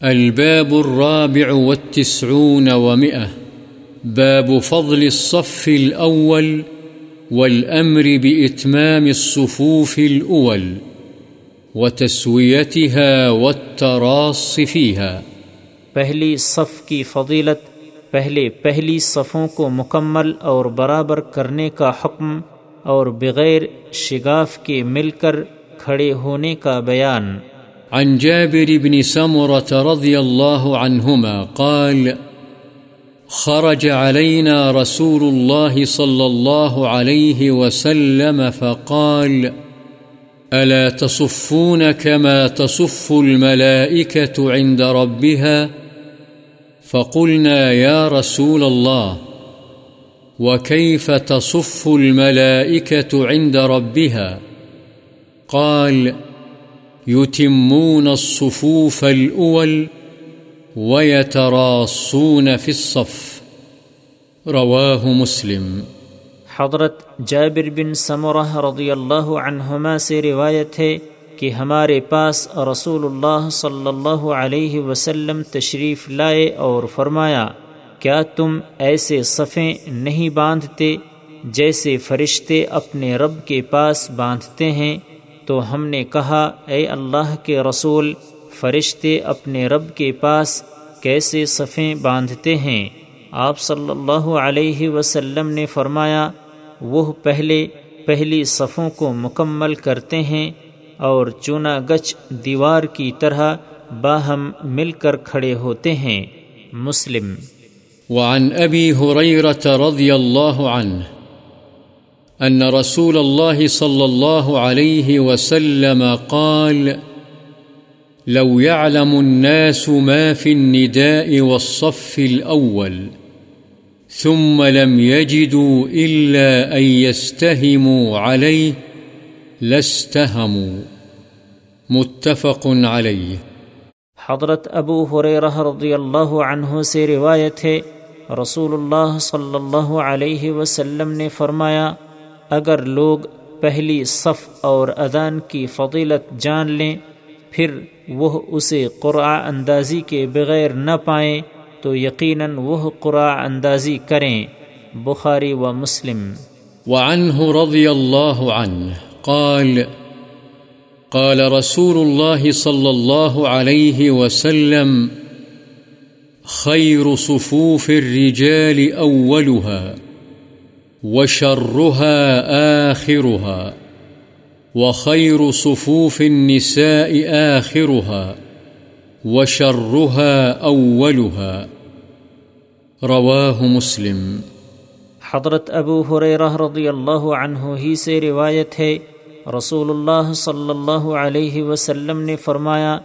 الباب الرابع والتسعون ومئة. باب فضل الصف الأول والأمر بإتمام الصفوف الأول وتسويتها والتراص فيها. پہلی صف کی فضیلت، پہلے پہلی صفوں کو مکمل اور برابر کرنے کا حکم اور بغیر شگاف کے مل کر کھڑے ہونے کا بیان۔ عن جابر بن سمرة رضي الله عنهما قال، خرج علينا رسول الله صلى الله عليه وسلم فقال، ألا تصفون كما تصف الملائكة عند ربها؟ فقلنا، يا رسول الله، وكيف تصف الملائكة عند ربها؟ قال يتمون الصفوف الأول ويتراصون في الصف. رواه مسلم. حضرت جابر بن سمرہ رضی اللہ عنہما سے روایت ہے کہ ہمارے پاس رسول اللہ صلی اللہ علیہ وسلم تشریف لائے اور فرمایا، کیا تم ایسے صفیں نہیں باندھتے جیسے فرشتے اپنے رب کے پاس باندھتے ہیں؟ تو ہم نے کہا، اے اللہ کے رسول، فرشتے اپنے رب کے پاس کیسے صفیں باندھتے ہیں؟ آپ صلی اللہ علیہ وسلم نے فرمایا، وہ پہلے پہلی صفوں کو مکمل کرتے ہیں اور چونا گچ دیوار کی طرح باہم مل کر کھڑے ہوتے ہیں۔ مسلم۔ وعن أبي هريرة رضي الله عنه أن رسول الله صلى الله عليه وسلم قال، لو يعلم الناس ما في النداء والصف الأول، ثم لم يجدوا إلا أن يستهموا عليه، لاستهموا. متفق عليه. حضرت ابو حریرہ رضی اللہ عنہ سے روایت ہے، رسول اللہ صلی اللہ علیہ وسلم نے فرمایا اگر لوگ پہلی صف اور اذان کی فضیلت جان لیں، پھر وہ اسے قرآ اندازی کے بغیر نہ پائیں، تو یقیناً وہ قرآ اندازی کریں۔ بخاری و مسلم۔ وعنه رضي الله عنه قال قال رسول الله صلى الله عليه وسلم خير صفوف الرجال أولها وشرها آخرها وخير صفوف النساء آخرها وشرها أولها رواه مسلم حضرت ابو حریرہ رضی اللہ عنہ ہی سے روایت ہے رسول اللہ صلی اللہ علیہ وسلم نے فرمایا،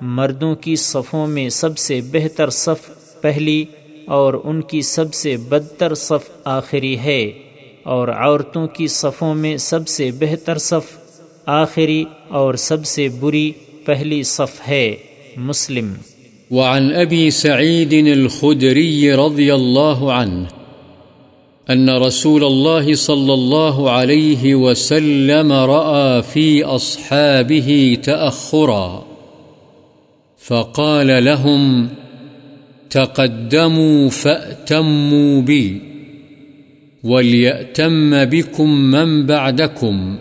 مردوں کی صفوں میں سب سے بہتر صف پہلی اور ان کی سب سے بدتر صف آخری ہے۔ اور عورتوں کی صفوں میں سب سے بہتر صف آخری اور سب سے بری پہلی صف ہے مسلم۔ وعن أبي سعيد الخدري رضي الله عنه أن رسول الله صلى الله عليه وسلم رأى في أصحابه تأخرا فقال لهم تقدموا فأتموا بي۔ وليأتم بكم من بعدكم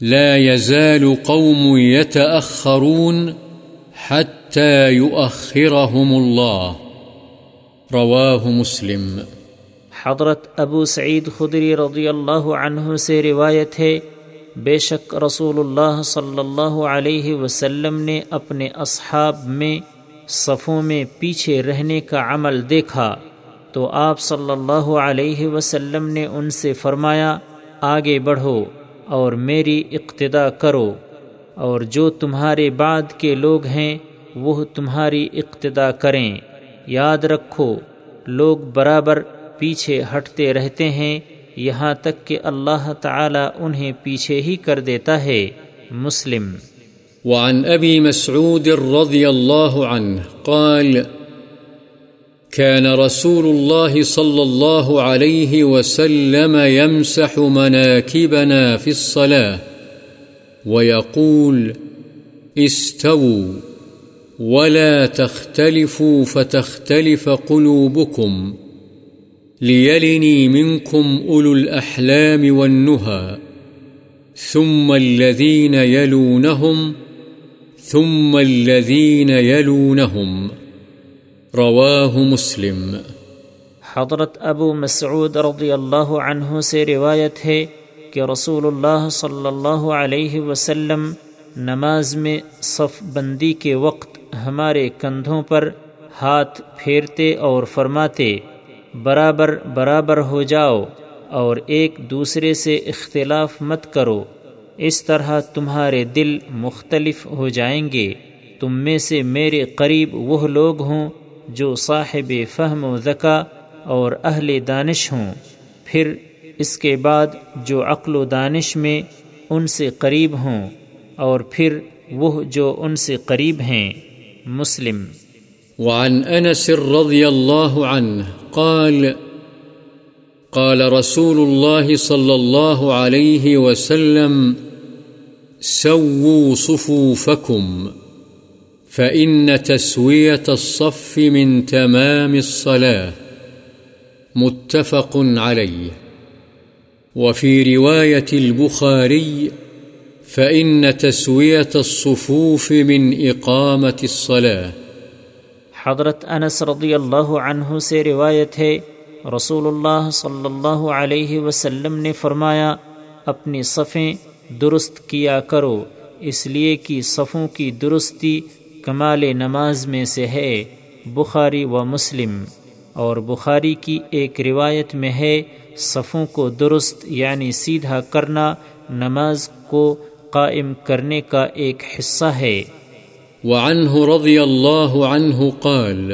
لا يزال قوم يتأخرون حتى يؤخرهم الله رواه مسلم حضرت ابو سعید خدری رضی اللہ عنہ سے روایت ہے، بے شک رسول اللہ صلی اللہ علیہ وسلم نے اپنے اصحاب میں صفوں میں پیچھے رہنے کا عمل دیکھا۔ تو آپ صلی اللہ علیہ وسلم نے ان سے فرمایا، آگے بڑھو اور میری اقتدا کرو، اور جو تمہارے بعد کے لوگ ہیں، وہ تمہاری اقتدا کریں۔ یاد رکھو، لوگ برابر پیچھے ہٹتے رہتے ہیں، یہاں تک کہ اللہ تعالی انہیں پیچھے ہی کر دیتا ہے۔ مسلم۔ وعن أبي مسعود رضي الله عنه قال كان رسول الله صلى الله عليه وسلم يمسح مناكبنا في الصلاة ويقول، استووا ولا تختلفوا فتختلف قلوبكم ليلني منكم أولو الأحلام والنهى ثم الذين يلونهم، ثم الذين يلونهم رواه مسلم. حضرت ابو مسعود رضی اللہ عنہ سے روایت ہے کہ رسول اللہ صلی اللہ علیہ وسلم نماز میں صف بندی کے وقت ہمارے کندھوں پر ہاتھ پھیرتے اور فرماتے، برابر برابر ہو جاؤ اور ایک دوسرے سے اختلاف مت کرو۔ اس طرح تمہارے دل مختلف ہو جائیں گے۔ تم میں سے میرے قریب وہ لوگ ہوں جو صاحب فہم و ذکا اور اہل دانش ہوں۔ پھر اس کے بعد جو عقل و دانش میں ان سے قریب ہوں اور پھر وہ جو ان سے قریب ہیں۔ مسلم۔ وعن انس رضی اللہ عنہ قال قال رسول الله صلى الله عليه وسلم، سووا صفوفكم فإن تسوية الصف من تمام الصلاة متفق عليه وفي رواية البخاري فإن تسوية الصفوف من إقامة الصلاة حضرت انس رضی اللہ عنہ سے روایت ہے، رسول اللہ صلی اللہ علیہ وسلم نے فرمایا، اپنی صفیں درست کیا کرو، اس لیے کہ صفوں کی درستی کمال نماز میں سے ہے، بخاری و مسلم، اور بخاری کی ایک روایت میں ہے، صفوں کو درست یعنی سیدھا کرنا نماز کو قائم کرنے کا ایک حصہ ہے۔ وعنه رضی اللہ عنہ قال،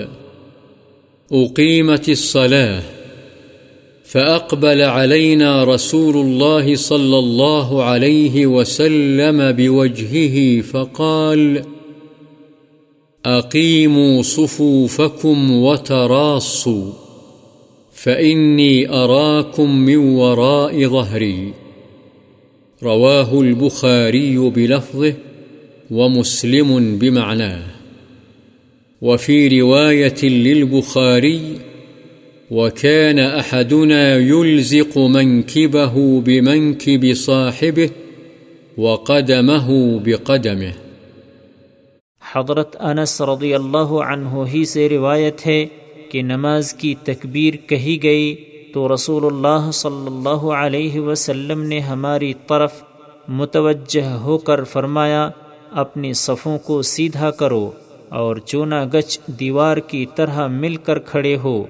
اقیمت الصلاة، فأقبل علينا رسول الله صلى الله عليه وسلم بوجهه فقال أقيموا صفوفكم وتراصوا، فإني أراكم من وراء ظهري. رواه البخاري بلفظه ومسلم بمعناه. وفي رواية للبخاري، وكان أحدنا يلزق منكبه بمنكب صاحبه وقدمه بقدمه. حضرت انس رضی اللہ عنہ ہی سے روایت ہے کہ نماز کی تکبیر کہی گئی تو رسول اللہ صلی اللہ علیہ وسلم نے ہماری طرف متوجہ ہو کر فرمایا، اپنی صفوں کو سیدھا کرو اور چونا گچ دیوار کی طرح مل کر کھڑے ہو۔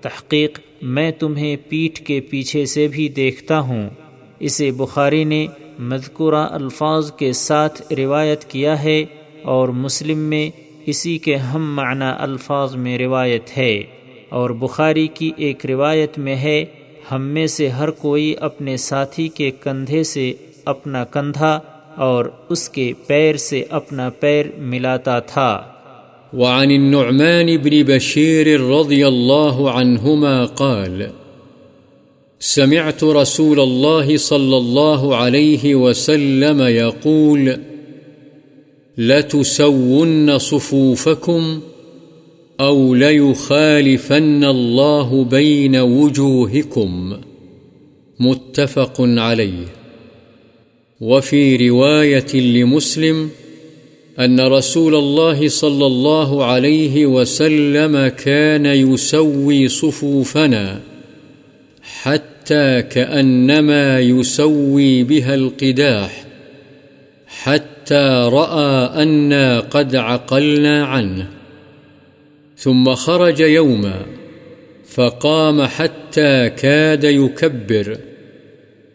تحقیق میں تمہیں پیٹھ کے پیچھے سے بھی دیکھتا ہوں۔ اسے بخاری نے مذکورہ الفاظ کے ساتھ روایت کیا ہے۔ اور مسلم میں اسی کے ہم معنی الفاظ میں روایت ہے اور بخاری کی ایک روایت میں ہے، ہم میں سے ہر کوئی اپنے ساتھی کے کندھے سے اپنا کندھا اور اس کے پیر سے اپنا پیر ملاتا تھا۔ وعن النعمان بن بشير رضي الله عنهما قال، سمعت رسول الله صلى الله عليه وسلم يقول لتسون صفوفكم أو ليخالفن الله بين وجوهكم متفق عليه وفي رواية لمسلم أن رسول الله صلى الله عليه وسلم كان يسوي صفوفنا حتى كأنما يسوي بها القداح حتى رأى أنا قد عقلنا عنه، ثم خرج يوما، فقام حتى كاد يكبر،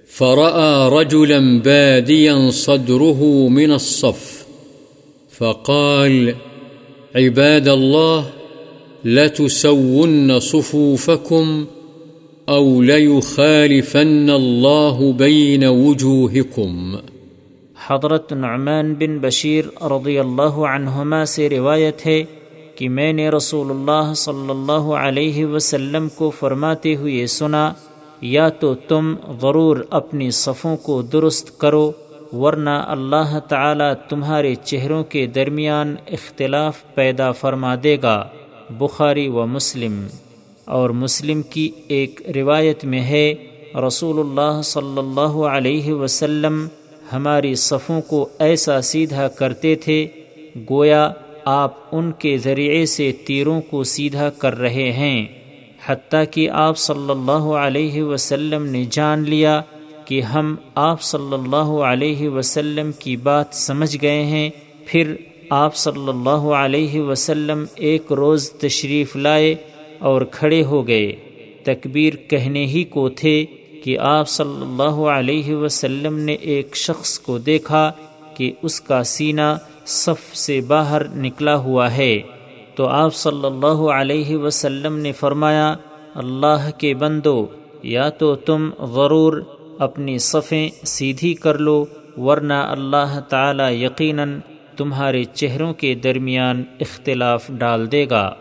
فرأى رجلا باديا صدره من الصف، فقال عباد الله، لتسون صفوفكم أو ليخالفن الله بين وجوهكم. حضرت نعمان بن بشیر رضی اللہ عنہما سے روایت ہے کہ میں نے رسول اللہ صلی اللہ علیہ وسلم کو فرماتے ہوئے سنا، یا تو تم ضرور اپنی صفوں کو درست کرو، ورنہ اللہ تعالی تمہارے چہروں کے درمیان اختلاف پیدا فرما دے گا۔ بخاری و مسلم۔ اور مسلم کی ایک روایت میں ہے، رسول اللہ صلی اللہ علیہ وسلم ہماری صفوں کو ایسا سیدھا کرتے تھے، گویا آپ ان کے ذریعے سے تیروں کو سیدھا کر رہے ہیں۔ حتیٰ کہ آپ صلی اللہ علیہ وسلم نے جان لیا کہ ہم آپ صلی اللہ علیہ وسلم کی بات سمجھ گئے ہیں۔ پھر آپ صلی اللہ علیہ وسلم ایک روز تشریف لائے اور کھڑے ہو گئے۔ تکبیر کہنے ہی کو تھے۔ کہ آپ صلی اللہ علیہ وسلم نے ایک شخص کو دیکھا کہ اس کا سینہ صف سے باہر نکلا ہوا ہے۔ تو آپ صلی اللہ علیہ وسلم نے فرمایا، اللہ کے بندو، یا تو تم غرور اپنی صفیں سیدھی کر لو، ورنہ اللہ تعالی یقیناً تمہارے چہروں کے درمیان اختلاف ڈال دے گا۔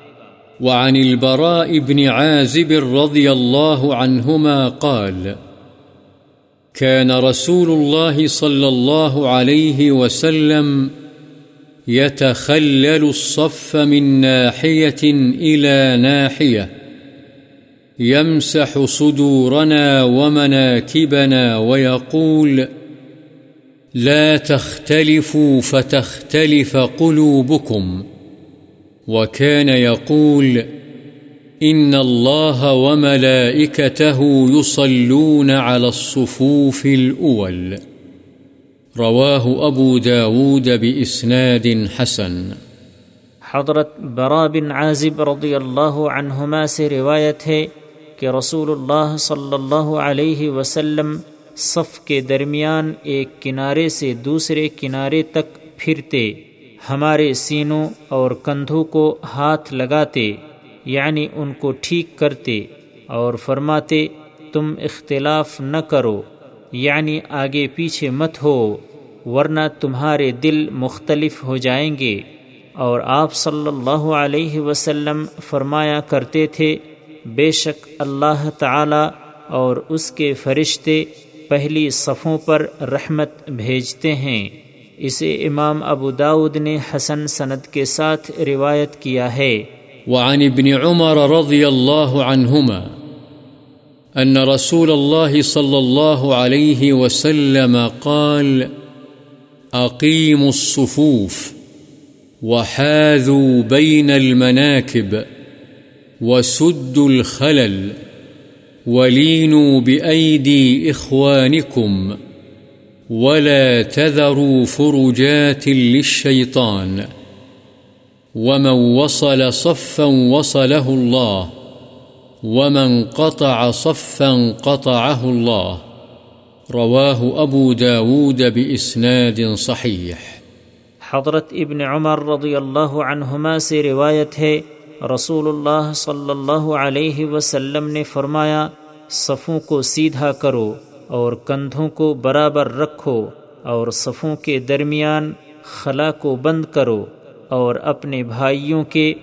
وعن البراء بن عازب رضي الله عنهما قال، كان رسول الله صلى الله عليه وسلم يتخلل الصف من ناحية إلى ناحية، يمسح صدورنا ومناكبنا ويقول، لا تختلفوا فتختلف قلوبكم. وكان يقول إن الله وملائكته يصلون على الصفوف الأول. رواه أبو داود بإسناد حسن. حضرت برا بن عازب رضی اللہ عنہما سے روایت ہے کہ رسول اللہ صلی اللہ علیہ وسلم صف کے درمیان ایک کنارے سے دوسرے کنارے تک پھرتے۔ ہمارے سینوں اور کندھوں کو ہاتھ لگاتے یعنی ان کو ٹھیک کرتے اور فرماتے، تم اختلاف نہ کرو یعنی آگے پیچھے مت ہو، ورنہ تمہارے دل مختلف ہو جائیں گے۔ اور آپ صلی اللہ علیہ وسلم فرمایا کرتے تھے، بے شک اللہ تعالی اور اس کے فرشتے پہلی صفوں پر رحمت بھیجتے ہیں۔ اسے امام ابو داود نے حسن سند کے ساتھ روایت کیا ہے۔ وعن ابن عمر رضی اللہ عنہما ان رسول اللہ صلی اللہ علیہ وسلم قال اقیموا الصفوف وحاذوا بين المناكب وسدوا الخلل ولينوا بأيدي إخوانكم ولا تذروا فرجات للشيطان ومن وصل صفا وصله الله ومن قطع صفا قطعه الله رواه أبو داود بإسناد صحيح حضرت ابن عمر رضی اللہ عنہما سے روایت ہے، رسول اللہ صلی اللہ علیہ وسلم نے فرمایا، صفوں کو سیدھا کرو۔ اور کندھوں کو برابر رکھو اور صفوں کے درمیان خلا کو بند کرو اور اپنے بھائیوں کے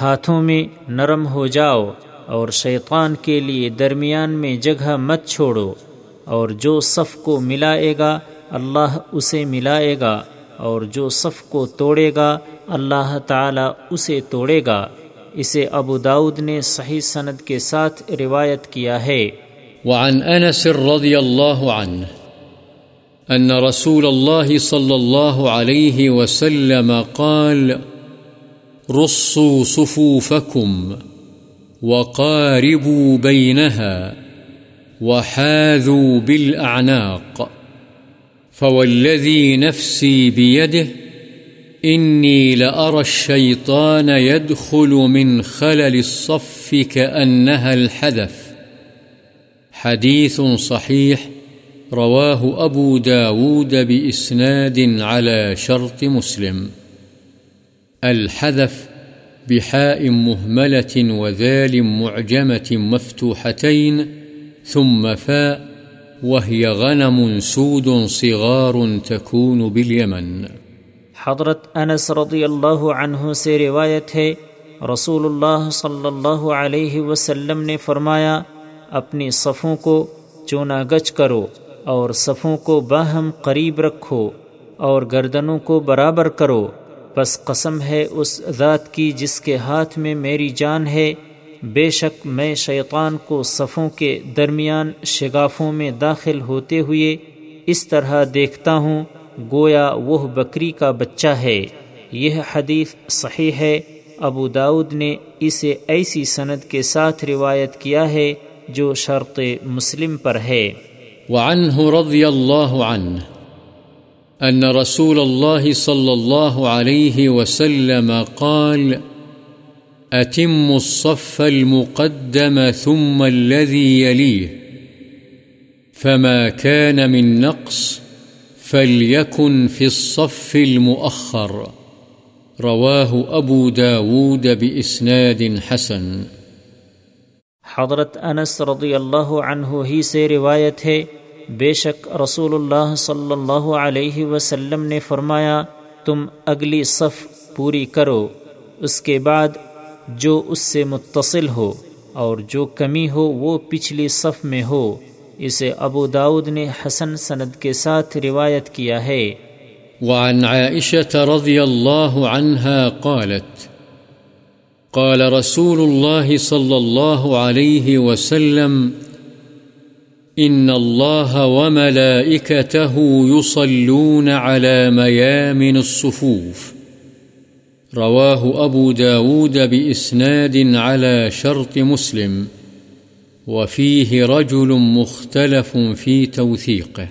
ہاتھوں میں نرم ہو جاؤ اور شیطان کے لیے درمیان میں جگہ مت چھوڑو اور جو صف کو ملائے گا، اللہ اسے ملائے گا اور جو صف کو توڑے گا، اللہ تعالی اسے توڑے گا۔ اسے ابو داود نے صحیح سند کے ساتھ روایت کیا ہے۔ وعن أنس رضي الله عنه أن رسول الله صلى الله عليه وسلم قال رصوا صفوفكم وقاربوا بينها وحاذوا بالأعناق فوالذي نفسي بيده إني لأرى الشيطان يدخل من خلل الصف كأنها الحدث حديث صحيح رواه أبو داود بإسناد على شرط مسلم. الحذف بحاء مهملة وذال معجمة مفتوحتين، ثم فاء، وهي غنم سود صغار تكون باليمن. حضرت انس رضی اللہ عنہ سے روایت ہے، رسول اللہ صلی اللہ علیہ وسلم نے فرمایا اپنی صفوں کو چونا گچ کرو اور صفوں کو باہم قریب رکھو اور گردنوں کو برابر کرو۔ بس قسم ہے اس ذات کی جس کے ہاتھ میں میری جان ہے۔ بے شک میں شیطان کو صفوں کے درمیان شگافوں میں داخل ہوتے ہوئے اس طرح دیکھتا ہوں، گویا وہ بکری کا بچہ ہے۔ یہ حدیث صحیح ہے۔ ابو داود نے اسے ایسی سند کے ساتھ روایت کیا ہے۔ جو شرط مسلم پر ہے۔ وعنه رضي الله عنه أن رسول الله صلى الله عليه وسلم قال، أتم الصف المقدم ثم الذي يليه، فما كان من نقص، فليكن في الصف المؤخر. رواه أبو داود بإسناد حسن۔ حضرت انس رضی اللہ عنہ ہی سے روایت ہے، بے شک رسول اللہ صلی اللہ علیہ وسلم نے فرمایا، تم اگلی صف پوری کرو، اس کے بعد جو اس سے متصل ہو اور جو کمی ہو وہ پچھلی صف میں ہو، اسے ابو داود نے حسن سند کے ساتھ روایت کیا ہے۔ وعن عائشة رضي الله عنها قالت قال رسول الله صلى الله عليه وسلم، إن الله وملائكته يصلون على ميامن الصفوف. رواه أبو داود بإسناد على شرط مسلم، وفيه رجل مختلف في توثيقه.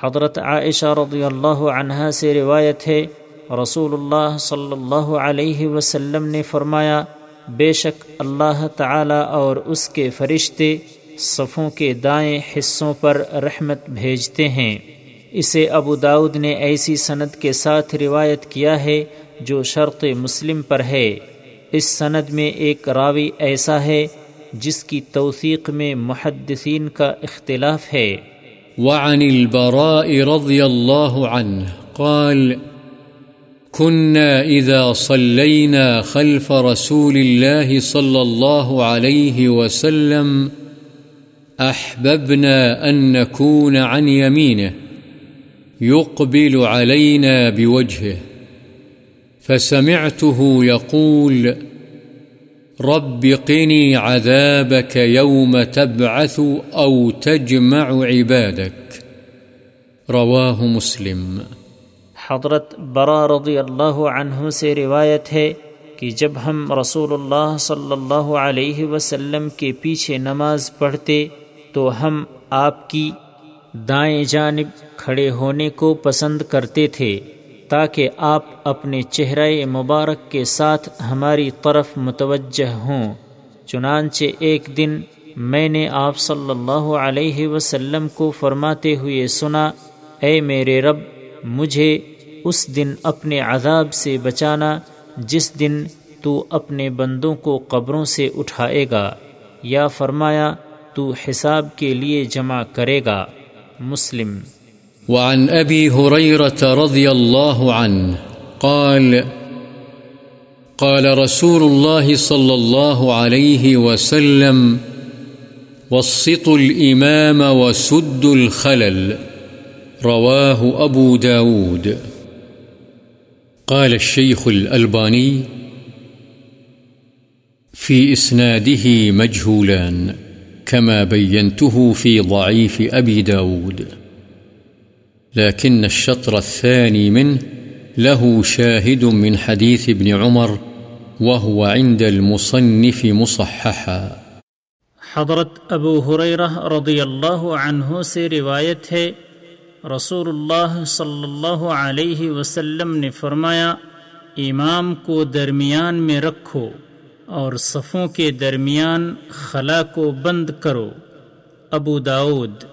حضرت عائشہ رضی اللہ عنہا سے روایت ہے رسول اللہ صلی اللہ علیہ وسلم نے فرمایا بے شک اللہ تعالی اور اس کے فرشتے صفوں کے دائیں حصوں پر رحمت بھیجتے ہیں. اسے ابو داود نے ایسی سند کے ساتھ روایت کیا ہے جو شرط مسلم پر ہے۔ اس سند میں ایک راوی ایسا ہے جس کی توثیق میں محدثین کا اختلاف ہے۔ وعن البراء رضي الله عنه قال كنا إذا صلينا خلف رسول الله صلى الله عليه وسلم أحببنا أن نكون عن يمينه يقبل علينا بوجهه فسمعته يقول رب قني عذابك يوم تبعث أو تجمع عبادك رواه مسلم حضرت برا رضی اللہ عنہ سے روایت ہے کہ جب ہم رسول اللہ صلی اللہ علیہ وسلم کے پیچھے نماز پڑھتے تو ہم آپ کی دائیں جانب کھڑے ہونے کو پسند کرتے تھے تاکہ آپ اپنے چہرہ مبارک کے ساتھ ہماری طرف متوجہ ہوں۔ چنانچہ ایک دن میں نے آپ صلی اللہ علیہ وسلم کو فرماتے ہوئے سنا، اے میرے رب، مجھے اس دن اپنے عذاب سے بچانا جس دن تو اپنے بندوں کو قبروں سے اٹھائے گا، یا فرمایا تو حساب کے لیے جمع کرے گا۔ مسلم۔ وعن أبي هريرة رضي الله عنه قال قال رسول الله صلى الله عليه وسلم وسطوا الإمام وسدوا الخلل، رواه أبو داود۔ قال الشيخ الألباني في إسناده مجهولان، كما بينته في ضعيف أبي داود. لكن الشطر الثاني منه له شاهد من حديث ابن عمر، وهو عند المصنف مصححا. حضرت ابو حریرہ رضی اللہ عنہ سے روایت ہے رسول اللہ صلی اللہ علیہ وسلم نے فرمایا امام کو درمیان میں رکھو اور صفوں کے درمیان خلا کو بند کرو ابو داود